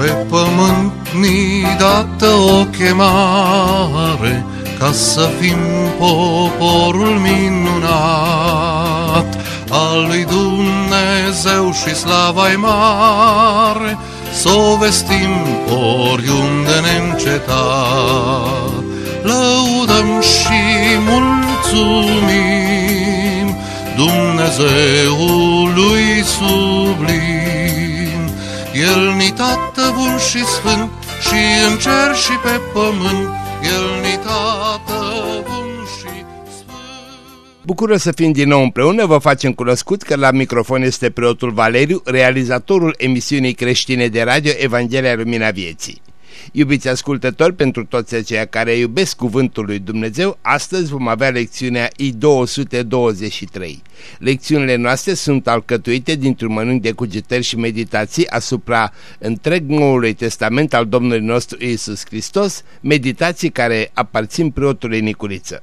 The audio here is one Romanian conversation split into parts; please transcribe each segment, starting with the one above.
Pe pământ ni dată o chemare ca să fim poporul minunat al lui Dumnezeu și slava mare, să o vestim oriunde neîncetat. Lăudăm și mulțumim Dumnezeului sublim. El ni tată bun și sfânt și în cer și pe pământ, El ni tată bun și sfânt. Bucură să fim din nou împreună, vă facem cunoscut că la microfon este preotul Valeriu, realizatorul emisiunii creștine de radio Evanghelia Lumina Vieții. Iubiți ascultători, pentru toți aceia care iubesc Cuvântul lui Dumnezeu, astăzi vom avea lecțiunea I-223. Lecțiunile noastre sunt alcătuite dintr-un mănânc de cugetări și meditații asupra întreg Noului Testament al Domnului nostru Isus Hristos, meditații care aparțin preotului Nicuriță.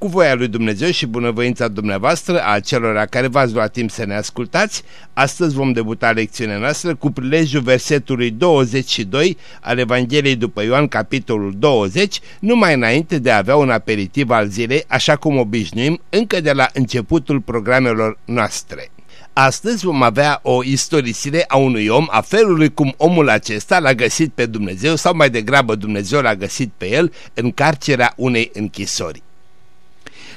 Cu voia lui Dumnezeu și bunăvoința dumneavoastră a celor care v-ați luat timp să ne ascultați, astăzi vom debuta lecțiunea noastră cu prilejul versetului 22 al Evangheliei după Ioan, capitolul 20, numai înainte de a avea un aperitiv al zilei, așa cum obișnuim încă de la începutul programelor noastre. Astăzi vom avea o istorisire a unui om, a felului cum omul acesta l-a găsit pe Dumnezeu sau mai degrabă Dumnezeu l-a găsit pe el în carcerea unei închisori.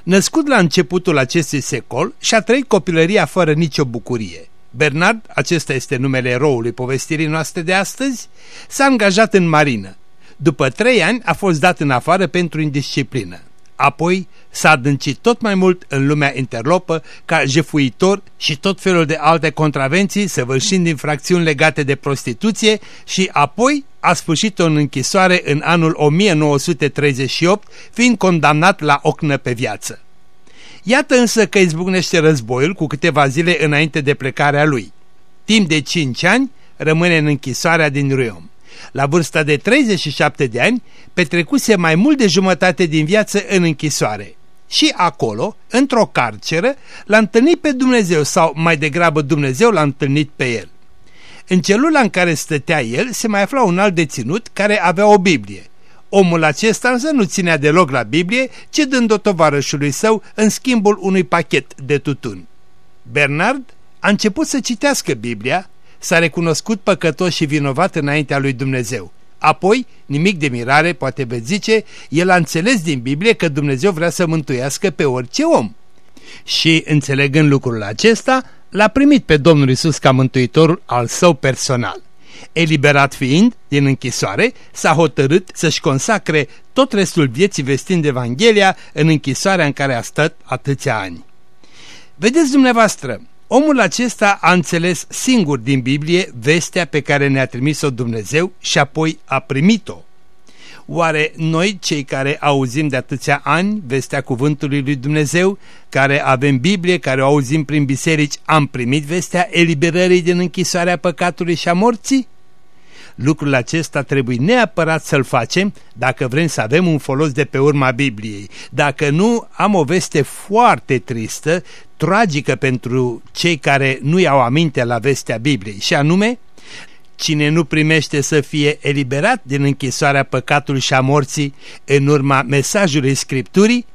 Născut la începutul acestui secol și-a trăit copilăria fără nicio bucurie. Bernard, acesta este numele eroului povestirii noastre de astăzi, s-a angajat în marină. După trei ani a fost dat în afară pentru indisciplină. Apoi s-a adâncit tot mai mult în lumea interlopă ca jefuitor și tot felul de alte contravenții, săvârșind infracțiuni legate de prostituție și apoi a sfârșit în închisoare în anul 1938, fiind condamnat la ocnă pe viață. Iată însă că izbucnește războiul cu câteva zile înainte de plecarea lui. Timp de 5 ani rămâne în închisoarea din Ruom. La vârsta de 37 de ani, petrecuse mai mult de jumătate din viață în închisoare. Și acolo, într-o carceră, l-a întâlnit pe Dumnezeu sau mai degrabă Dumnezeu l-a întâlnit pe el. În celula în care stătea el se mai afla un alt deținut care avea o Biblie. Omul acesta însă nu ținea deloc la Biblie, ci dând-o tovarășului său în schimbul unui pachet de tutun. Bernard a început să citească Biblia, s-a recunoscut păcătos și vinovat înaintea lui Dumnezeu. Apoi, nimic de mirare, poate veți zice, el a înțeles din Biblie că Dumnezeu vrea să mântuiască pe orice om. Și, înțelegând lucrul acesta, l-a primit pe Domnul Isus ca mântuitor al său personal. Eliberat fiind din închisoare, s-a hotărât să-și consacre tot restul vieții vestind Evanghelia în închisoarea în care a stat atâția ani. Vedeți dumneavoastră, omul acesta a înțeles singur din Biblie vestea pe care ne-a trimis-o Dumnezeu și apoi a primit-o. Oare noi, cei care auzim de atâția ani vestea cuvântului lui Dumnezeu, care avem Biblie, care o auzim prin biserici, am primit vestea eliberării din închisoarea păcatului și a morții? Lucrul acesta trebuie neapărat să-l facem dacă vrem să avem un folos de pe urma Bibliei. Dacă nu, am o veste foarte tristă, tragică pentru cei care nu iau aminte la vestea Bibliei, și anume, Cine nu primește să fie eliberat din închisoarea păcatului și a morții în urma mesajului Scripturii,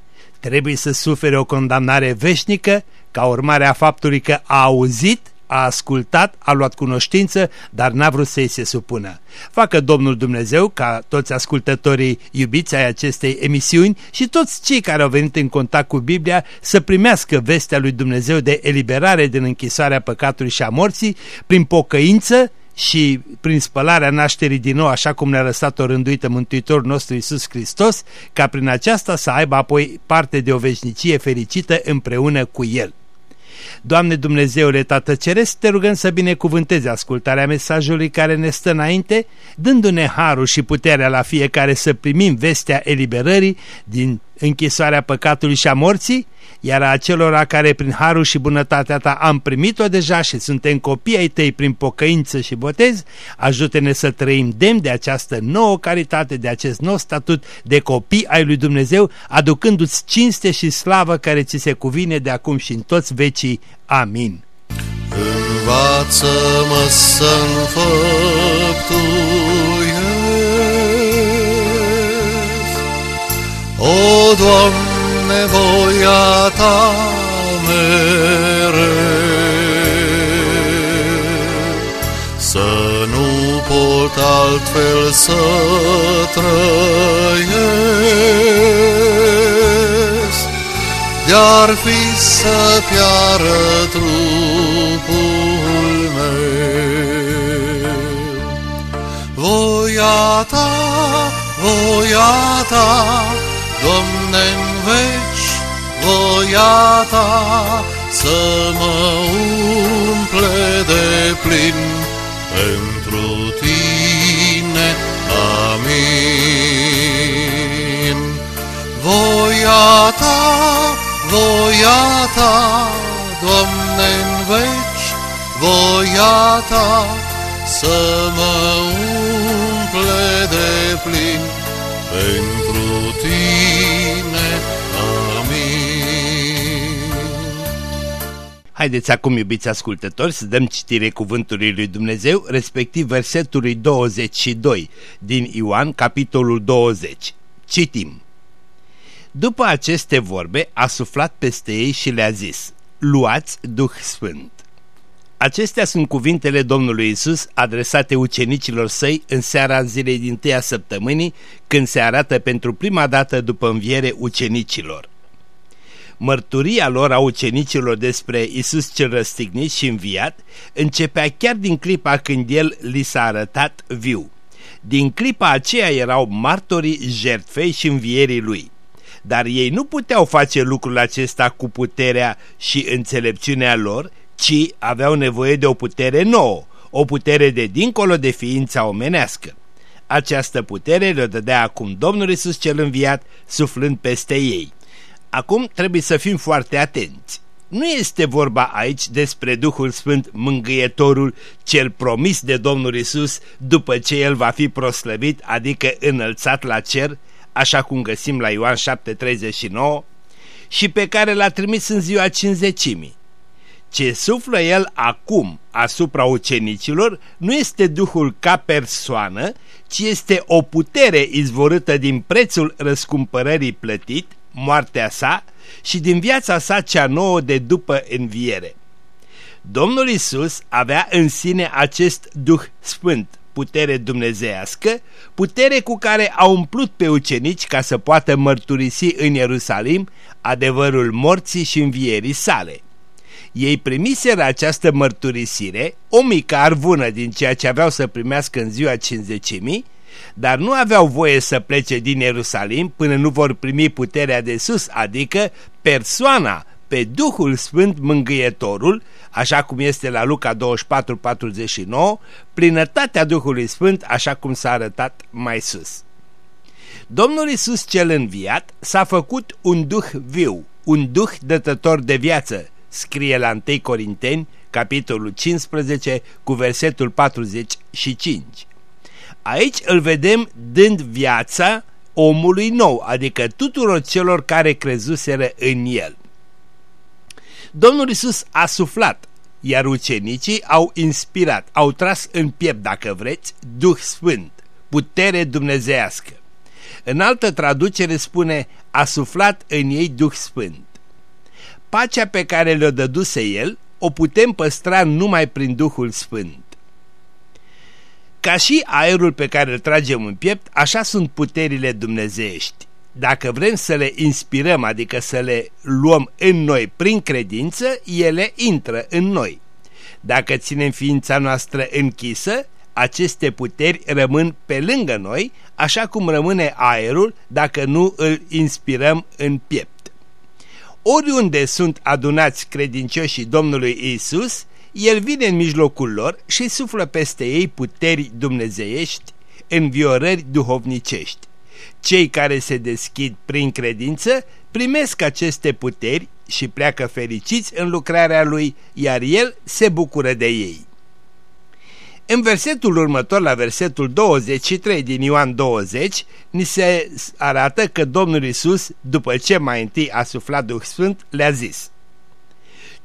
trebuie să sufere o condamnare veșnică ca urmare a faptului că a auzit a ascultat, a luat cunoștință, dar n-a vrut să-i se supună. Facă Domnul Dumnezeu ca toți ascultătorii iubiți ai acestei emisiuni și toți cei care au venit în contact cu Biblia să primească vestea lui Dumnezeu de eliberare din închisoarea păcatului și a morții prin pocăință și prin spălarea nașterii din nou, așa cum ne-a lăsat o rânduită Mântuitorul nostru Iisus Hristos, ca prin aceasta să aibă apoi parte de o veșnicie fericită împreună cu El. Doamne Dumnezeule Tată Ceresc, te rugăm să binecuvântezi ascultarea mesajului care ne stă înainte, dându-ne harul și puterea la fiecare să primim vestea eliberării din închisoarea păcatului și a morții, iar a acelora care prin harul și bunătatea ta am primit-o deja și suntem copii ai tăi prin pocăință și botez, ajută-ne să trăim demn de această nouă caritate, de acest nou statut de copii ai lui Dumnezeu, aducându-ți cinste și slavă care ți se cuvine de acum și în toți vecii. Amin. Învață-mă să-mi O, Doamne, voia Ta mereu, Să nu pot altfel să trăiesc, De-ar fi să piară trupul meu. Voia Ta, voia Ta, Doamne-n veci, voia Ta, Să mă umple de plin pentru Tine. Amin. Voia Ta, voia Ta, Doamne-n veci, voia Ta, Să mă umple de plin pentru Haideți acum, iubiți ascultători, să dăm citire cuvântului lui Dumnezeu, respectiv versetului 22 din Ioan, capitolul 20. Citim. După aceste vorbe, a suflat peste ei și le-a zis, Luați Duh Sfânt. Acestea sunt cuvintele Domnului Isus adresate ucenicilor săi în seara zilei din tâia săptămânii, când se arată pentru prima dată după înviere ucenicilor. Mărturia lor a ucenicilor despre Isus cel răstignit și înviat începea chiar din clipa când El li s-a arătat viu. Din clipa aceea erau martorii jertfei și învierii Lui. Dar ei nu puteau face lucrul acesta cu puterea și înțelepciunea lor, ci aveau nevoie de o putere nouă, o putere de dincolo de ființa omenească. Această putere le dădea acum Domnul Isus cel înviat, suflând peste ei. Acum trebuie să fim foarte atenți. Nu este vorba aici despre Duhul Sfânt Mângâietorul cel promis de Domnul Isus după ce El va fi proslăvit, adică înălțat la cer, așa cum găsim la Ioan 7,39, și pe care l-a trimis în ziua cinzecimii. Ce suflă el acum asupra ucenicilor nu este Duhul ca persoană, ci este o putere izvorâtă din prețul răscumpărării plătit, moartea sa și din viața sa cea nouă de după înviere. Domnul Isus avea în sine acest Duh Sfânt, putere dumnezeiască, putere cu care a umplut pe ucenici ca să poată mărturisi în Ierusalim adevărul morții și învierii sale. Ei primiseră această mărturisire, o mică arvună din ceea ce aveau să primească în ziua cinzecimii, dar nu aveau voie să plece din Ierusalim până nu vor primi puterea de sus, adică persoana, pe Duhul Sfânt Mângâietorul, așa cum este la Luca 24-49, plinătatea Duhului Sfânt, așa cum s-a arătat mai sus. Domnul Isus cel înviat s-a făcut un duh viu, un duh dătător de viață, scrie la 1 Corinteni, capitolul 15, cu versetul 45. Aici îl vedem dând viața omului nou, adică tuturor celor care crezuseră în el. Domnul Isus a suflat, iar ucenicii au inspirat, au tras în piept, dacă vreți, Duh Sfânt, putere dumnezească. În altă traducere spune, a suflat în ei Duh Sfânt. Pacea pe care le-o dăduse el, o putem păstra numai prin Duhul Sfânt. Ca și aerul pe care îl tragem în piept, așa sunt puterile dumnezeiești. Dacă vrem să le inspirăm, adică să le luăm în noi prin credință, ele intră în noi. Dacă ținem ființa noastră închisă, aceste puteri rămân pe lângă noi, așa cum rămâne aerul dacă nu îl inspirăm în piept. Oriunde sunt adunați credincioșii Domnului Isus, El vine în mijlocul lor și suflă peste ei puteri dumnezeiești, înviorări duhovnicești. Cei care se deschid prin credință primesc aceste puteri și pleacă fericiți în lucrarea lui, iar el se bucură de ei. În versetul următor, la versetul 23 din Ioan 20, ni se arată că Domnul Isus, după ce mai întâi a suflat Duh Sfânt, le-a zis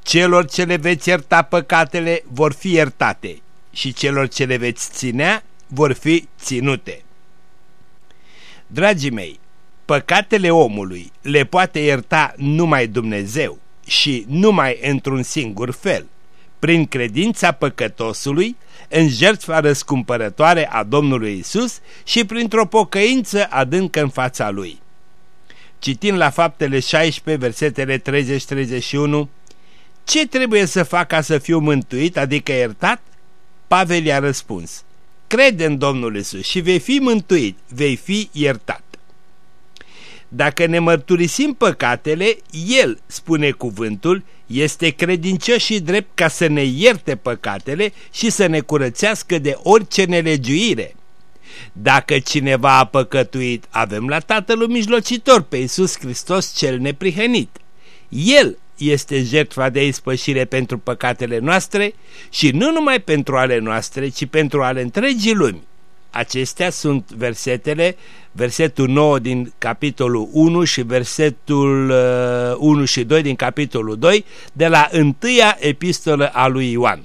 celor ce le veți ierta păcatele vor fi iertate și celor ce le veți ținea vor fi ținute. Dragii mei, păcatele omului le poate ierta numai Dumnezeu și numai într-un singur fel, prin credința păcătosului în jertfa răscumpărătoare a Domnului Isus și printr-o pocăință adâncă în fața Lui. Citind la faptele 16, versetele 30-31, ce trebuie să fac ca să fiu mântuit, adică iertat? Pavel i-a răspuns, crede în Domnul Isus și vei fi mântuit, vei fi iertat. Dacă ne mărturisim păcatele, El, spune cuvântul, este credincios și drept ca să ne ierte păcatele și să ne curățească de orice nelegiuire. Dacă cineva a păcătuit, avem la Tatălul mijlocitor pe Iisus Hristos cel neprihănit. El este jertfa de ispășire pentru păcatele noastre și nu numai pentru ale noastre, ci pentru ale întregii lumi. Acestea sunt versetele, versetul 9 din capitolul 1 și versetul uh, 1 și 2 din capitolul 2 de la întâia epistolă a lui Ioan.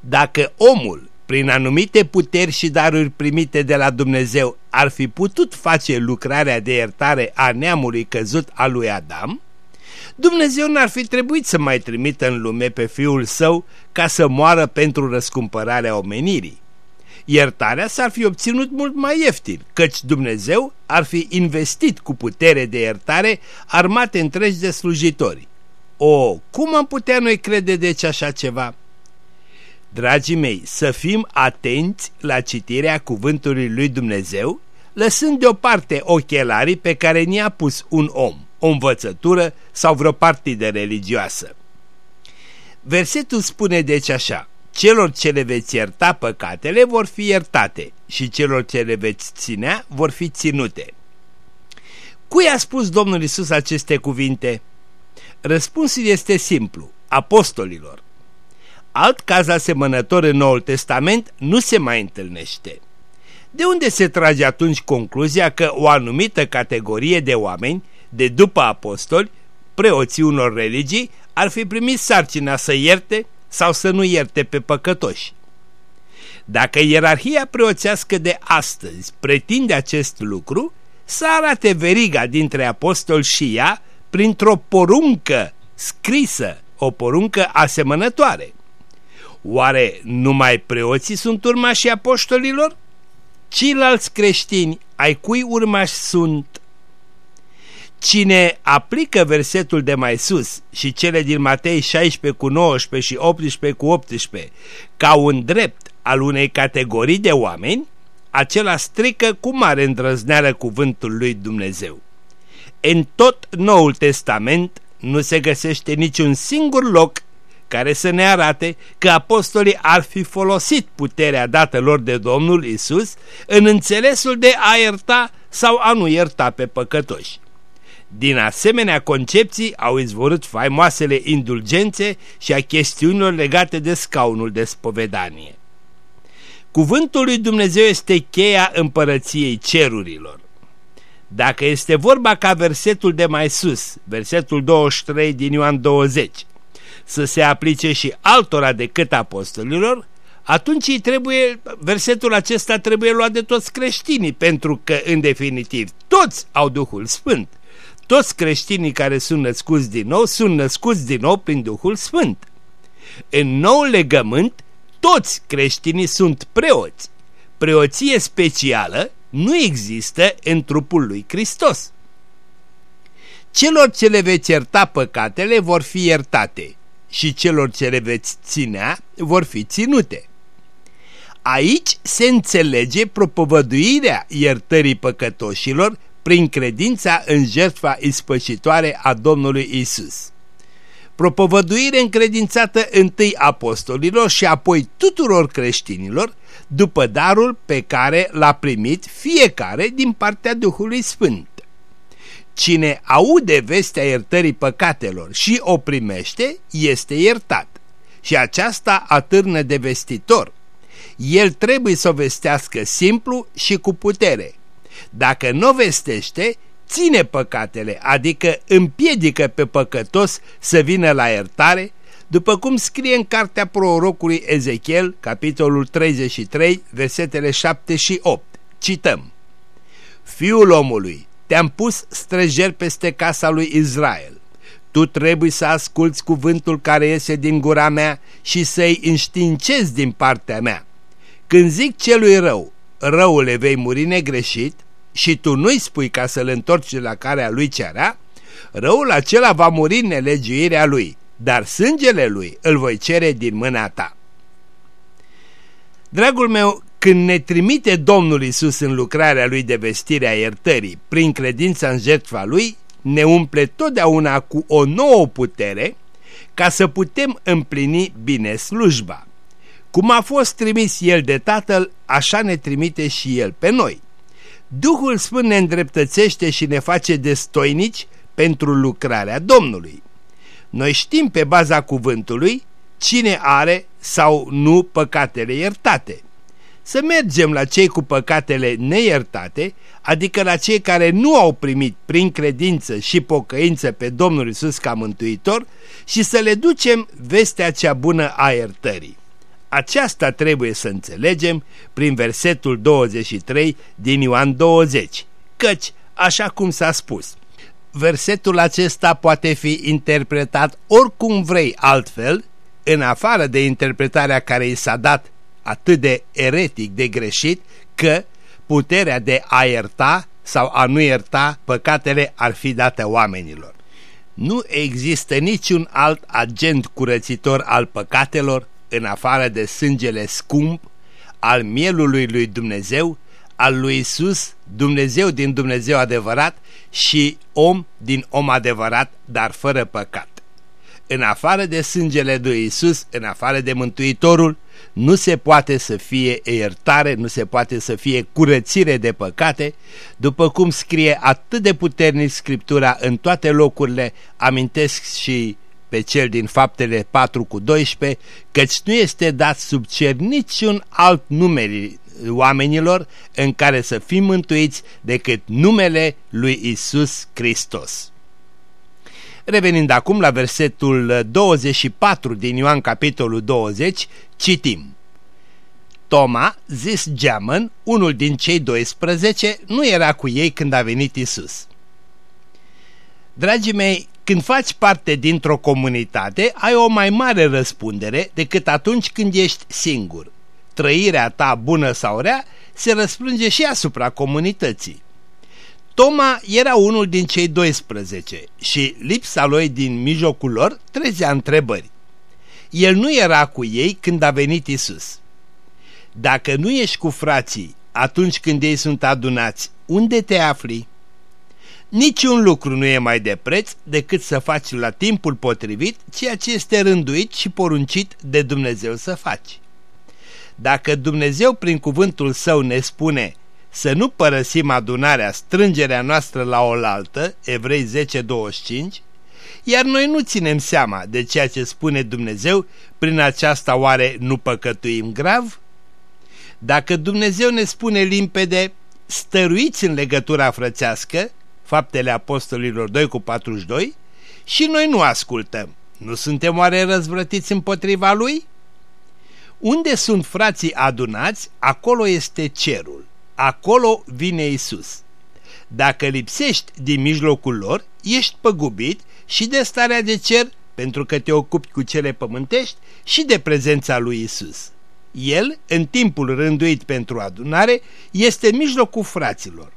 Dacă omul, prin anumite puteri și daruri primite de la Dumnezeu, ar fi putut face lucrarea de iertare a neamului căzut al lui Adam, Dumnezeu n-ar fi trebuit să mai trimită în lume pe Fiul Său ca să moară pentru răscumpărarea omenirii iertarea s-ar fi obținut mult mai ieftin, căci Dumnezeu ar fi investit cu putere de iertare armate întregi de slujitori. O, cum am putea noi crede deci așa ceva? Dragii mei, să fim atenți la citirea cuvântului lui Dumnezeu, lăsând deoparte ochelarii pe care ni-a pus un om, o învățătură sau vreo partidă religioasă. Versetul spune deci așa, Celor ce le veți ierta păcatele vor fi iertate și celor ce le veți ținea vor fi ținute. Cui a spus Domnul Isus aceste cuvinte? Răspunsul este simplu, apostolilor. Alt caz asemănător în Noul Testament nu se mai întâlnește. De unde se trage atunci concluzia că o anumită categorie de oameni, de după apostoli, preoții unor religii, ar fi primit sarcina să ierte sau să nu ierte pe păcătoși. Dacă ierarhia preoțească de astăzi pretinde acest lucru, să arate veriga dintre apostol și ea printr-o poruncă scrisă, o poruncă asemănătoare. Oare numai preoții sunt urmașii apostolilor? Ceilalți creștini ai cui urmași sunt Cine aplică versetul de mai sus și cele din Matei 16 cu 19 și 18 cu 18 ca un drept al unei categorii de oameni, acela strică cu mare îndrăzneală cuvântul lui Dumnezeu. În tot Noul Testament nu se găsește niciun singur loc care să ne arate că apostolii ar fi folosit puterea dată lor de Domnul Isus în înțelesul de a ierta sau a nu ierta pe păcătoși. Din asemenea concepții au izvorât faimoasele indulgențe și a chestiunilor legate de scaunul de spovedanie. Cuvântul lui Dumnezeu este cheia împărăției cerurilor. Dacă este vorba ca versetul de mai sus, versetul 23 din Ioan 20, să se aplice și altora decât apostolilor, atunci îi trebuie, versetul acesta trebuie luat de toți creștinii, pentru că, în definitiv, toți au Duhul Sfânt toți creștinii care sunt născuți din nou sunt născuți din nou prin Duhul Sfânt. În nou legământ, toți creștinii sunt preoți. Preoție specială nu există în trupul lui Hristos. Celor ce le veți ierta păcatele vor fi iertate și celor ce le veți ținea vor fi ținute. Aici se înțelege propovăduirea iertării păcătoșilor prin credința în jertfa ispășitoare a Domnului Isus. Propovăduire încredințată întâi apostolilor și apoi tuturor creștinilor, după darul pe care l-a primit fiecare din partea Duhului Sfânt. Cine aude vestea iertării păcatelor și o primește, este iertat. Și aceasta atârnă de vestitor. El trebuie să o vestească simplu și cu putere, dacă nu vestește, ține păcatele, adică împiedică pe păcătos să vină la iertare, după cum scrie în cartea prorocului Ezechiel, capitolul 33, versetele 7 și 8. Cităm. Fiul omului, te-am pus străjer peste casa lui Israel. Tu trebuie să asculți cuvântul care iese din gura mea și să-i înștiințezi din partea mea. Când zic celui rău, răule vei muri negreșit și tu nu-i spui ca să-l întorci la care a lui cerea, răul acela va muri în nelegiuirea lui, dar sângele lui îl voi cere din mâna ta. Dragul meu, când ne trimite Domnul Isus în lucrarea lui de vestire a iertării prin credința în jertfa lui, ne umple totdeauna cu o nouă putere ca să putem împlini bine slujba. Cum a fost trimis El de Tatăl, așa ne trimite și El pe noi. Duhul Sfânt ne îndreptățește și ne face destoinici pentru lucrarea Domnului. Noi știm pe baza cuvântului cine are sau nu păcatele iertate. Să mergem la cei cu păcatele neiertate, adică la cei care nu au primit prin credință și pocăință pe Domnul Isus ca mântuitor și să le ducem vestea cea bună a iertării. Aceasta trebuie să înțelegem prin versetul 23 din Ioan 20, căci, așa cum s-a spus, versetul acesta poate fi interpretat oricum vrei altfel, în afară de interpretarea care i s-a dat atât de eretic, de greșit, că puterea de a ierta sau a nu ierta păcatele ar fi dată oamenilor. Nu există niciun alt agent curățitor al păcatelor în afară de sângele scump al mielului lui Dumnezeu, al lui Isus, Dumnezeu din Dumnezeu adevărat și om din om adevărat, dar fără păcat. În afară de sângele lui Isus, în afară de Mântuitorul, nu se poate să fie iertare, nu se poate să fie curățire de păcate, după cum scrie atât de puternic Scriptura în toate locurile, amintesc și pe cel din faptele 4 cu 12, căci nu este dat sub cer niciun alt numere oamenilor în care să fim mântuiți decât numele lui Isus Hristos. Revenind acum la versetul 24 din Ioan capitolul 20, citim. Toma, zis Geamăn, unul din cei 12, nu era cu ei când a venit Isus. Dragii mei, când faci parte dintr-o comunitate, ai o mai mare răspundere decât atunci când ești singur. Trăirea ta, bună sau rea, se răspunde și asupra comunității. Toma era unul din cei 12 și lipsa lui din mijlocul lor trezea întrebări. El nu era cu ei când a venit Isus. Dacă nu ești cu frații atunci când ei sunt adunați, unde te afli? Niciun lucru nu e mai de preț decât să faci la timpul potrivit ceea ce este rânduit și poruncit de Dumnezeu să faci. Dacă Dumnezeu prin cuvântul său ne spune să nu părăsim adunarea, strângerea noastră la oaltă, Evrei 10.25, iar noi nu ținem seama de ceea ce spune Dumnezeu, prin aceasta oare nu păcătuim grav? Dacă Dumnezeu ne spune limpede, stăruiți în legătura frățească, faptele apostolilor 2 cu 42, și noi nu ascultăm. Nu suntem oare răzvrătiți împotriva lui? Unde sunt frații adunați, acolo este cerul. Acolo vine Isus. Dacă lipsești din mijlocul lor, ești păgubit și de starea de cer, pentru că te ocupi cu cele pământești, și de prezența lui Isus. El, în timpul rânduit pentru adunare, este în mijlocul fraților.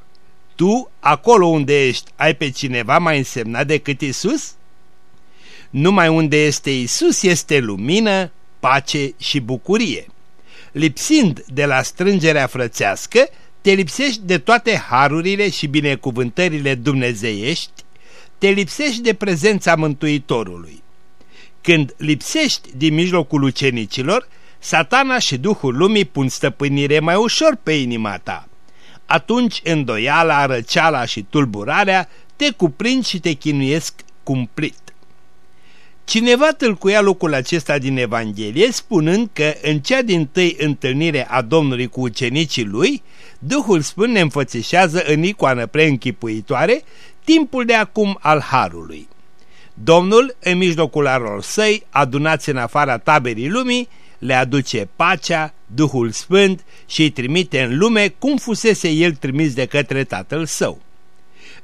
Tu, acolo unde ești, ai pe cineva mai însemnat decât Isus? Numai unde este Isus este lumină, pace și bucurie. Lipsind de la strângerea frățească, te lipsești de toate harurile și binecuvântările dumnezeiești, te lipsești de prezența Mântuitorului. Când lipsești din mijlocul ucenicilor, satana și duhul lumii pun stăpânire mai ușor pe inima ta. Atunci îndoiala, răceala și tulburarea te cuprind și te chinuiesc cumplit. Cineva tâlcuia locul acesta din Evanghelie spunând că în cea din tâi întâlnire a Domnului cu ucenicii lui, Duhul Sfânt ne înfățișează în icoană preînchipuitoare timpul de acum al Harului. Domnul, în mijlocul arilor săi, adunați în afara taberii lumii, le aduce pacea, Duhul Sfânt și îi trimite în lume cum fusese el trimis de către Tatăl Său.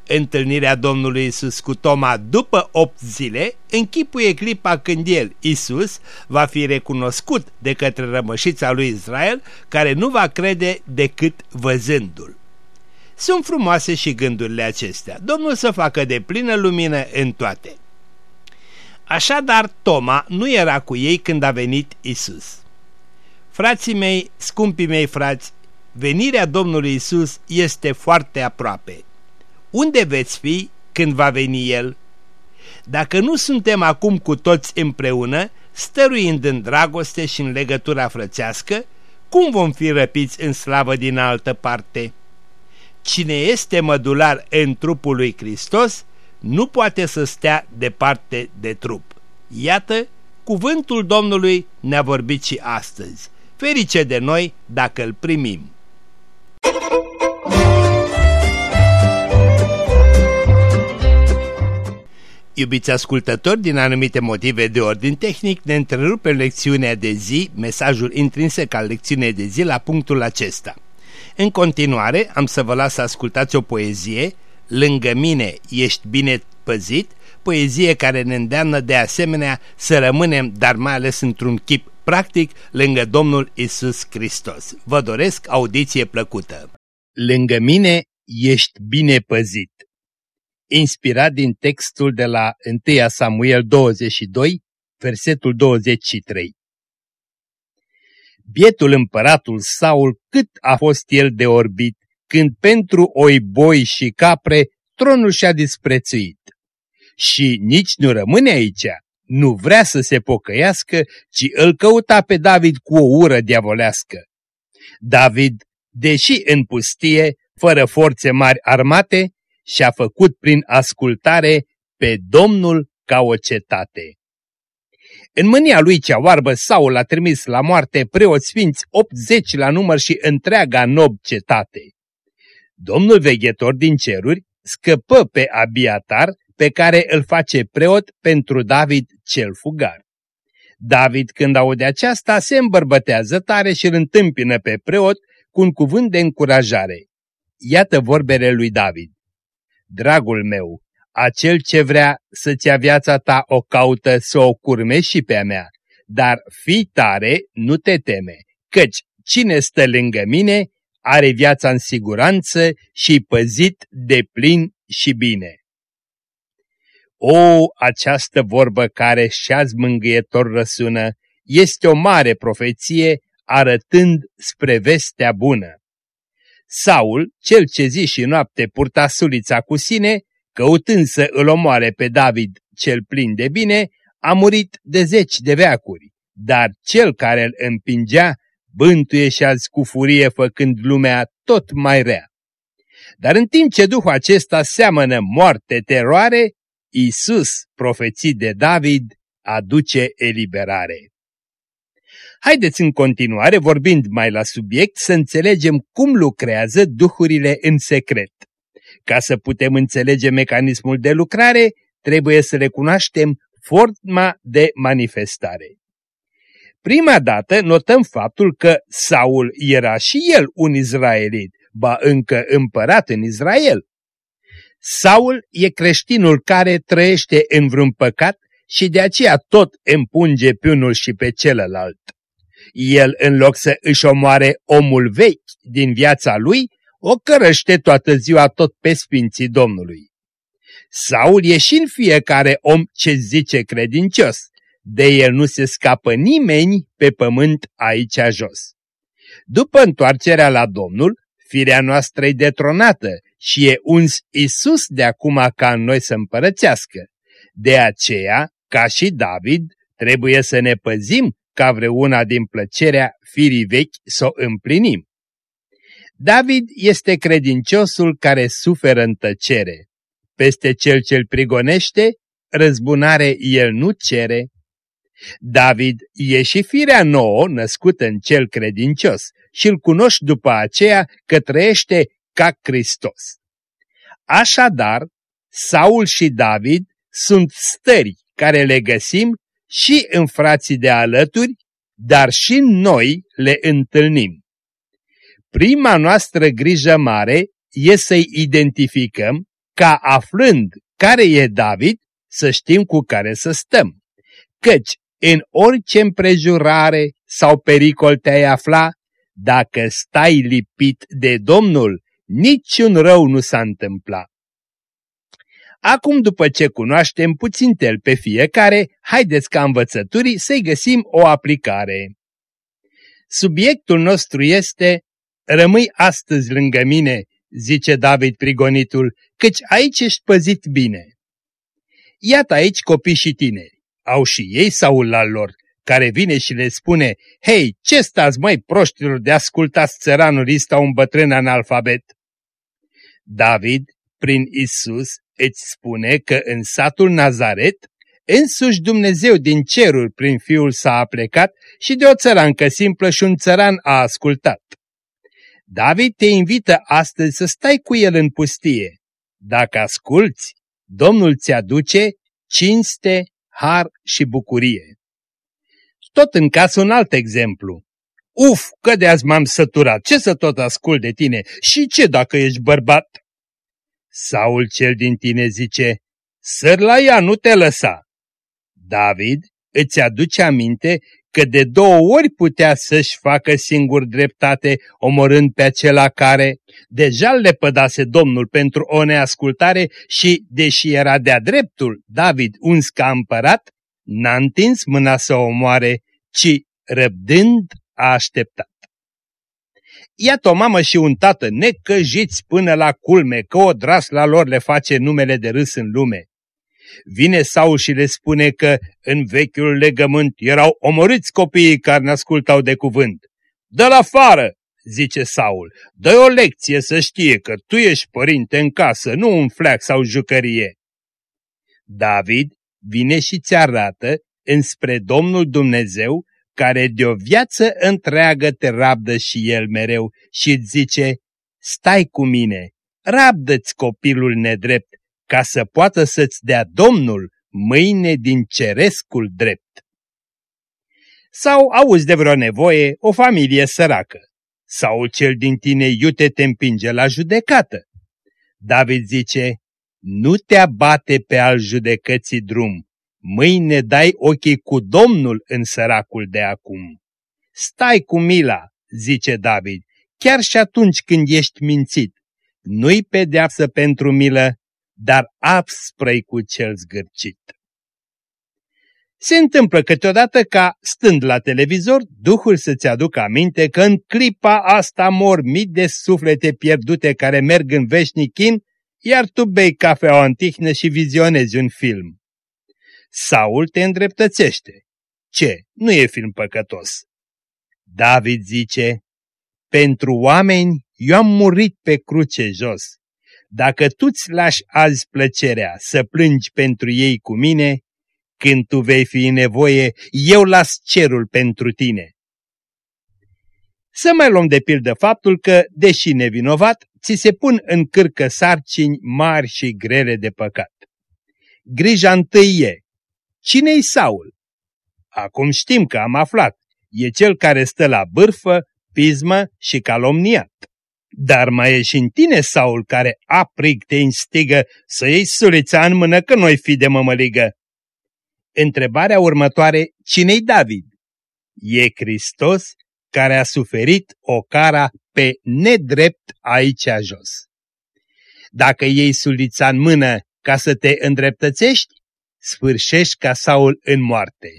Întâlnirea Domnului Isus cu Toma după opt zile închipuie clipa când el, Isus, va fi recunoscut de către rămășița lui Israel, care nu va crede decât văzându-l. Sunt frumoase și gândurile acestea. Domnul să facă de plină lumină în toate. Așadar, Toma nu era cu ei când a venit Isus. Frații mei, scumpii mei frați, venirea Domnului Isus este foarte aproape. Unde veți fi când va veni El? Dacă nu suntem acum cu toți împreună, stăruind în dragoste și în legătura frățească, cum vom fi răpiți în slavă din altă parte? Cine este mădular în trupul lui Hristos, nu poate să stea departe de trup. Iată, cuvântul Domnului ne-a vorbit și astăzi. Ferice de noi dacă îl primim. Iubiți ascultători, din anumite motive de ordin tehnic, ne întrerupem lecțiunea de zi, mesajul intrinsec al lecțiunei de zi la punctul acesta. În continuare, am să vă las să ascultați o poezie, Lângă mine ești bine păzit, poezie care ne îndeamnă de asemenea să rămânem, dar mai ales într-un chip practic, lângă Domnul Isus Hristos. Vă doresc audiție plăcută. Lângă mine ești bine păzit. Inspirat din textul de la 1 Samuel 22, versetul 23. Bietul împăratul Saul cât a fost el de orbit, când pentru oi, boi și capre tronul și-a disprețuit. Și nici nu rămâne aici, nu vrea să se pocăiască, ci îl căuta pe David cu o ură diavolească. David, deși în pustie, fără forțe mari armate, și-a făcut prin ascultare pe Domnul ca o cetate. În mânia lui cea oarbă Saul a trimis la moarte preoți sfinți 80 la număr și întreaga nob cetate. Domnul veghetor din ceruri scăpă pe Abiatar pe care îl face preot pentru David cel fugar. David, când aude aceasta, se îmbărbătează tare și îl întâmpină pe preot cu un cuvânt de încurajare. Iată vorbele lui David. Dragul meu, acel ce vrea să-ți ia viața ta o caută să o curme și pe a mea, dar fi tare, nu te teme, căci cine stă lângă mine are viața în siguranță și păzit de plin și bine. O, această vorbă care și-azi mângâietor răsună este o mare profeție arătând spre vestea bună. Saul, cel ce zi și noapte purta sulița cu sine, căutând să îl omoare pe David cel plin de bine, a murit de zeci de veacuri, dar cel care îl împingea bântuie și azi cu furie făcând lumea tot mai rea. Dar în timp ce Duhul acesta seamănă moarte, teroare, Isus, profețit de David, aduce eliberare. Haideți în continuare, vorbind mai la subiect, să înțelegem cum lucrează duhurile în secret. Ca să putem înțelege mecanismul de lucrare, trebuie să recunoaștem forma de manifestare. Prima dată notăm faptul că Saul era și el un izraelit, ba încă împărat în Israel. Saul e creștinul care trăiește în vreun păcat și de aceea tot împunge pe unul și pe celălalt. El, în loc să își omoare omul vechi din viața lui, o cărăște toată ziua tot pe sfinții Domnului. Saul e și în fiecare om ce zice credincios, de el nu se scapă nimeni pe pământ aici jos. După întoarcerea la Domnul, firea noastră e detronată și e uns Isus de acum ca în noi să împărățească. De aceea, ca și David, trebuie să ne păzim ca vreuna din plăcerea firii vechi să o împlinim. David este credinciosul care suferă în tăcere. Peste cel ce-l prigonește, răzbunare el nu cere. David e și firea nouă născută în cel credincios și îl cunoști după aceea că trăiește ca Hristos. Așadar, Saul și David sunt stări care le găsim și în frații de alături, dar și noi le întâlnim. Prima noastră grijă mare e să-i identificăm ca aflând care e David, să știm cu care să stăm. Căci în orice împrejurare sau pericol te-ai afla, dacă stai lipit de Domnul, niciun rău nu s-a întâmplat. Acum, după ce cunoaștem puțin tel pe fiecare, haideți ca învățăturii să-i găsim o aplicare. Subiectul nostru este Rămâi astăzi lângă mine, zice David prigonitul, căci aici ești păzit bine. Iată aici copii și tineri. Au și ei Saul la lor, care vine și le spune, Hei, ce stați mai proștilor de ascultați țăranul ăsta un bătrân analfabet? David, prin Isus, îți spune că în satul Nazaret, însuși Dumnezeu din cerul prin Fiul s-a plecat și de o țărancă simplă și un țăran a ascultat. David te invită astăzi să stai cu el în pustie. Dacă asculți, Domnul ți aduce cinste, har și bucurie. Tot în casă un alt exemplu. Uf, că de azi m-am săturat, ce să tot ascult de tine și ce dacă ești bărbat? Saul cel din tine zice, săr la ea, nu te lăsa. David îți aduce aminte că de două ori putea să-și facă singur dreptate, omorând pe acela care deja le pădase Domnul pentru o neascultare și, deși era de-a dreptul David uns ca împărat, n-a întins mâna să o omoare, ci, răbdând, a așteptat. Iată o mamă și un tată necăjiți până la culme, că o drasla lor le face numele de râs în lume. Vine Saul și le spune că în vechiul legământ erau omorâți copiii care ne ascultau de cuvânt. Dă-l afară, zice Saul, dă o lecție să știe că tu ești părinte în casă, nu un fleac sau jucărie. David vine și ți arată înspre Domnul Dumnezeu, care de o viață întreagă te rabdă și el mereu și îți zice, stai cu mine, rabdă-ți copilul nedrept, ca să poată să-ți dea Domnul mâine din cerescul drept. Sau auzi de vreo nevoie o familie săracă, sau cel din tine iute te împinge la judecată. David zice, nu te abate pe al judecății drum, mâine dai ochii cu Domnul în săracul de acum. Stai cu mila, zice David, chiar și atunci când ești mințit. Nu-i pedeapsă pentru milă, dar apsprăi cu cel zgârcit. Se întâmplă câteodată ca, stând la televizor, Duhul să-ți aducă aminte că în clipa asta mor mii de suflete pierdute care merg în veșnic chin, iar tu bei cafea antihnă și vizionezi un film. Saul te îndreptățește. Ce? Nu e film păcătos. David zice, pentru oameni eu am murit pe cruce jos dacă tu-ți lași azi plăcerea să plângi pentru ei cu mine, când tu vei fi în nevoie, eu las cerul pentru tine. Să mai luăm de pildă faptul că, deși nevinovat, ți se pun în cârcă sarcini mari și grele de păcat. Grija întâi e, cine-i Saul? Acum știm că am aflat, e cel care stă la bârfă, pismă și calomniat. Dar mai e și în tine, Saul, care aprig te instigă să iei sulița în mână că noi fi de mămăligă. Întrebarea următoare, cine-i David? E Hristos care a suferit o cara pe nedrept aici jos. Dacă iei sulița în mână ca să te îndreptățești, sfârșești ca Saul în moarte.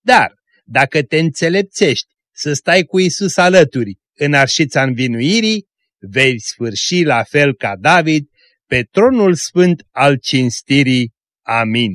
Dar, dacă te înțelepțești să stai cu Isus alături în arșița învinuirii, vei sfârși la fel ca David pe tronul sfânt al cinstirii. Amin.